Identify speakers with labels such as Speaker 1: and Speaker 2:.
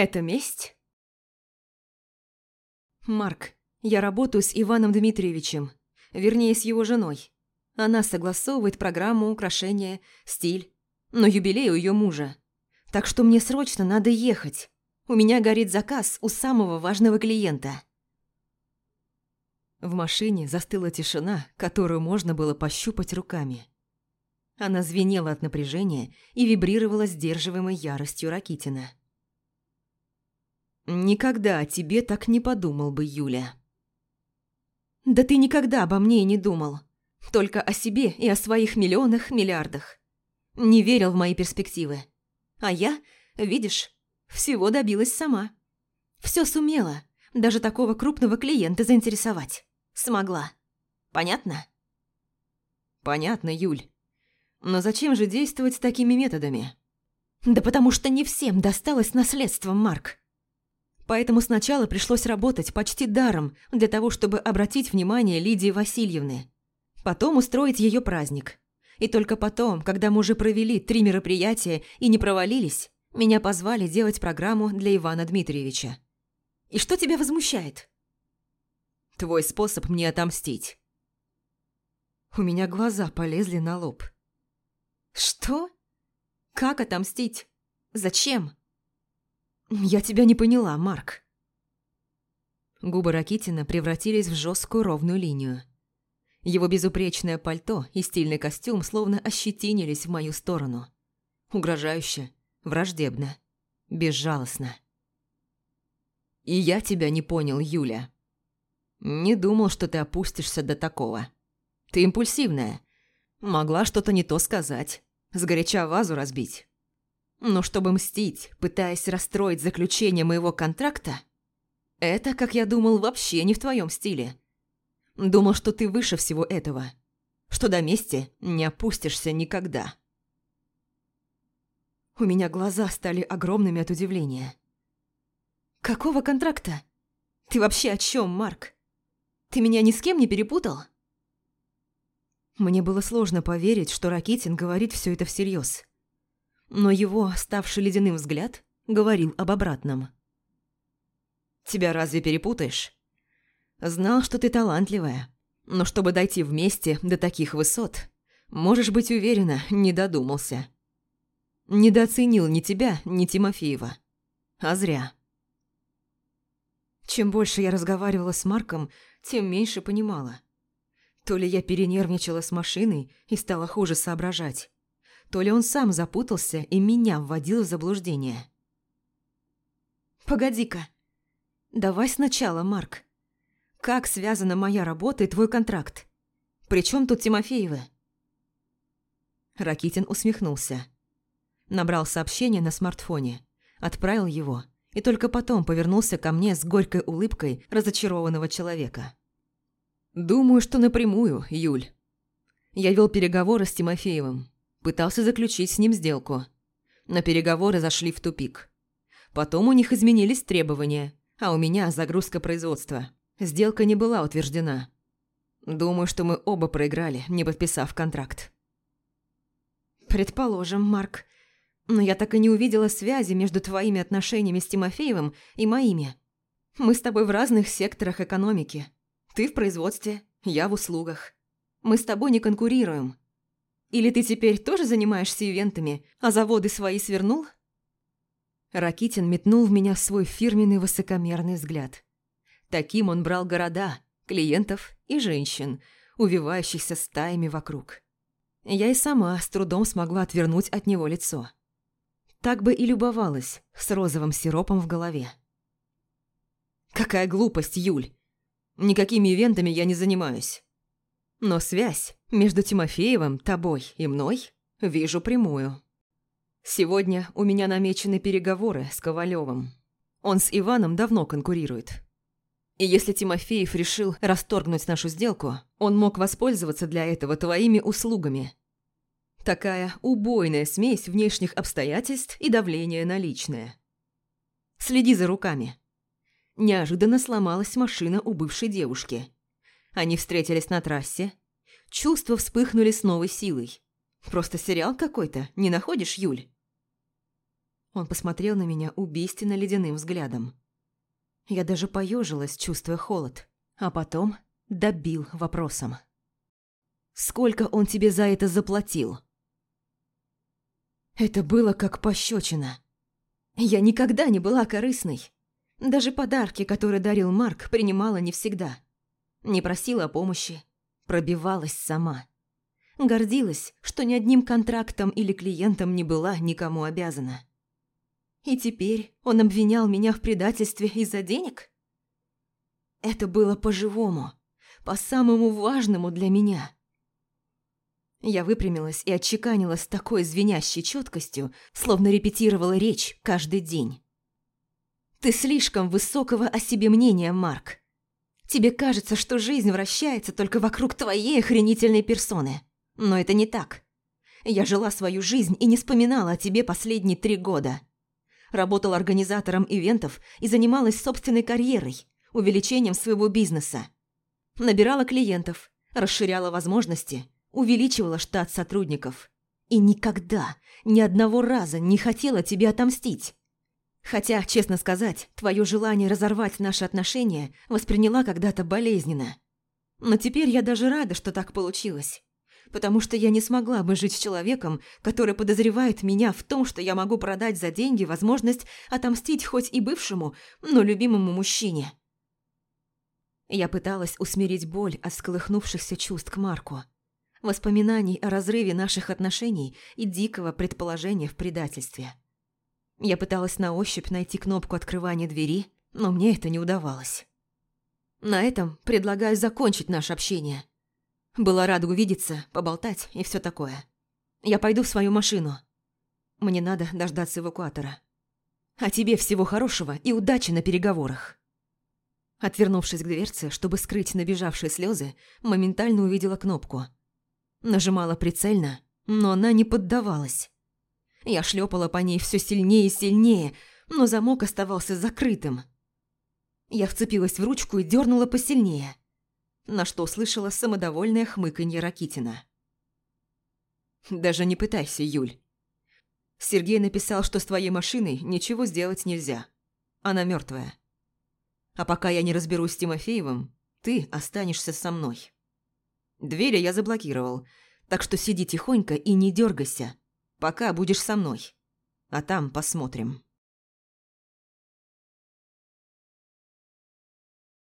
Speaker 1: Это месть? Марк, я работаю с Иваном Дмитриевичем, вернее, с его женой. Она согласовывает программу, украшения, стиль. Но юбилей у ее мужа. Так что мне срочно надо ехать. У меня горит заказ у самого важного клиента. В машине застыла тишина, которую можно было пощупать руками. Она звенела от напряжения и вибрировала сдерживаемой яростью Ракитина. «Никогда о тебе так не подумал бы, Юля». «Да ты никогда обо мне и не думал. Только о себе и о своих миллионах, миллиардах. Не верил в мои перспективы. А я, видишь, всего добилась сама. Все сумела, даже такого крупного клиента заинтересовать. Смогла. Понятно?»
Speaker 2: «Понятно, Юль. Но зачем же действовать такими методами?»
Speaker 1: «Да потому что не всем досталось наследство, Марк. Поэтому сначала пришлось работать почти даром для того, чтобы обратить внимание Лидии Васильевны. Потом устроить ее праздник. И только потом, когда мы уже провели три мероприятия и не провалились, меня позвали делать программу для Ивана Дмитриевича. И что тебя возмущает?
Speaker 2: Твой способ мне отомстить.
Speaker 1: У меня глаза полезли на лоб. Что? Как отомстить? Зачем? «Я тебя не поняла, Марк». Губы Ракитина превратились в жесткую ровную линию. Его безупречное пальто и стильный костюм словно ощетинились в мою сторону. Угрожающе, враждебно, безжалостно. «И я тебя не понял, Юля. Не думал, что ты опустишься до такого. Ты импульсивная. Могла что-то не то сказать, сгоряча вазу разбить. Но чтобы мстить, пытаясь расстроить заключение моего контракта, это, как я думал, вообще не в твоем стиле. Думал, что ты выше всего этого, что до мести не опустишься никогда. У меня глаза стали огромными от удивления. «Какого контракта? Ты вообще о чем, Марк? Ты меня ни с кем не перепутал?» Мне было сложно поверить, что Ракитин говорит все это всерьез но его, ставший ледяным взгляд, говорил об обратном. «Тебя разве перепутаешь? Знал, что ты талантливая, но чтобы дойти вместе до таких высот, можешь быть уверена, не додумался. Недооценил ни тебя, ни Тимофеева. А зря». Чем больше я разговаривала с Марком, тем меньше понимала. То ли я перенервничала с машиной и стала хуже соображать, то ли он сам запутался и меня вводил в заблуждение. «Погоди-ка. Давай сначала, Марк. Как связана моя работа и твой контракт? Причем тут Тимофеевы?» Ракитин усмехнулся. Набрал сообщение на смартфоне, отправил его и только потом повернулся ко мне с горькой улыбкой разочарованного человека. «Думаю, что напрямую, Юль. Я вел переговоры с Тимофеевым. Пытался заключить с ним сделку. Но переговоры зашли в тупик. Потом у них изменились требования, а у меня загрузка производства. Сделка не была утверждена. Думаю, что мы оба проиграли, не подписав контракт. Предположим, Марк. Но я так и не увидела связи между твоими отношениями с Тимофеевым и моими. Мы с тобой в разных секторах экономики. Ты в производстве, я в услугах. Мы с тобой не конкурируем. Или ты теперь тоже занимаешься ивентами, а заводы свои свернул?» Ракитин метнул в меня свой фирменный высокомерный взгляд. Таким он брал города, клиентов и женщин, увивающихся стаями вокруг. Я и сама с трудом смогла отвернуть от него лицо. Так бы и любовалась с розовым сиропом в голове. «Какая глупость, Юль! Никакими ивентами я не занимаюсь. Но связь между Тимофеевым, тобой и мной вижу прямую. Сегодня у меня намечены переговоры с Ковалевым. Он с Иваном давно конкурирует. И если Тимофеев решил расторгнуть нашу сделку, он мог воспользоваться для этого твоими услугами. Такая убойная смесь внешних обстоятельств и давления на личное. Следи за руками. Неожиданно сломалась машина у бывшей девушки – они встретились на трассе. Чувства вспыхнули с новой силой. Просто сериал какой-то, не находишь, Юль? Он посмотрел на меня убийственно ледяным взглядом. Я даже поежилась, чувствуя холод, а потом добил вопросом. «Сколько он тебе за это заплатил?» Это было как пощечина. Я никогда не была корыстной. Даже подарки, которые дарил Марк, принимала не всегда. Не просила о помощи, пробивалась сама. Гордилась, что ни одним контрактом или клиентом не была никому обязана. И теперь он обвинял меня в предательстве из-за денег? Это было по-живому, по-самому важному для меня. Я выпрямилась и отчеканила с такой звенящей четкостью, словно репетировала речь каждый день. «Ты слишком высокого о себе мнения, Марк. Тебе кажется, что жизнь вращается только вокруг твоей охренительной персоны. Но это не так. Я жила свою жизнь и не вспоминала о тебе последние три года. Работала организатором ивентов и занималась собственной карьерой, увеличением своего бизнеса. Набирала клиентов, расширяла возможности – увеличивала штат сотрудников. И никогда, ни одного раза не хотела тебе отомстить. Хотя, честно сказать, твое желание разорвать наши отношения восприняла когда-то болезненно. Но теперь я даже рада, что так получилось. Потому что я не смогла бы жить с человеком, который подозревает меня в том, что я могу продать за деньги возможность отомстить хоть и бывшему, но любимому мужчине. Я пыталась усмирить боль от сколыхнувшихся чувств к Марку воспоминаний о разрыве наших отношений и дикого предположения в предательстве. Я пыталась на ощупь найти кнопку открывания двери, но мне это не удавалось. На этом предлагаю закончить наше общение. Была рада увидеться, поболтать и все такое. Я пойду в свою машину. Мне надо дождаться эвакуатора. А тебе всего хорошего и удачи на переговорах. Отвернувшись к дверце, чтобы скрыть набежавшие слезы, моментально увидела кнопку – Нажимала прицельно, но она не поддавалась. Я шлепала по ней все сильнее и сильнее, но замок оставался закрытым. Я вцепилась в ручку и дернула посильнее, на что услышала самодовольное хмыканье Ракитина. «Даже не пытайся, Юль. Сергей написал, что с твоей машиной ничего сделать нельзя. Она мертвая. А пока я не разберусь с Тимофеевым, ты останешься со мной». Двери я заблокировал, так что сиди тихонько и не дергайся, пока будешь со мной. А там посмотрим.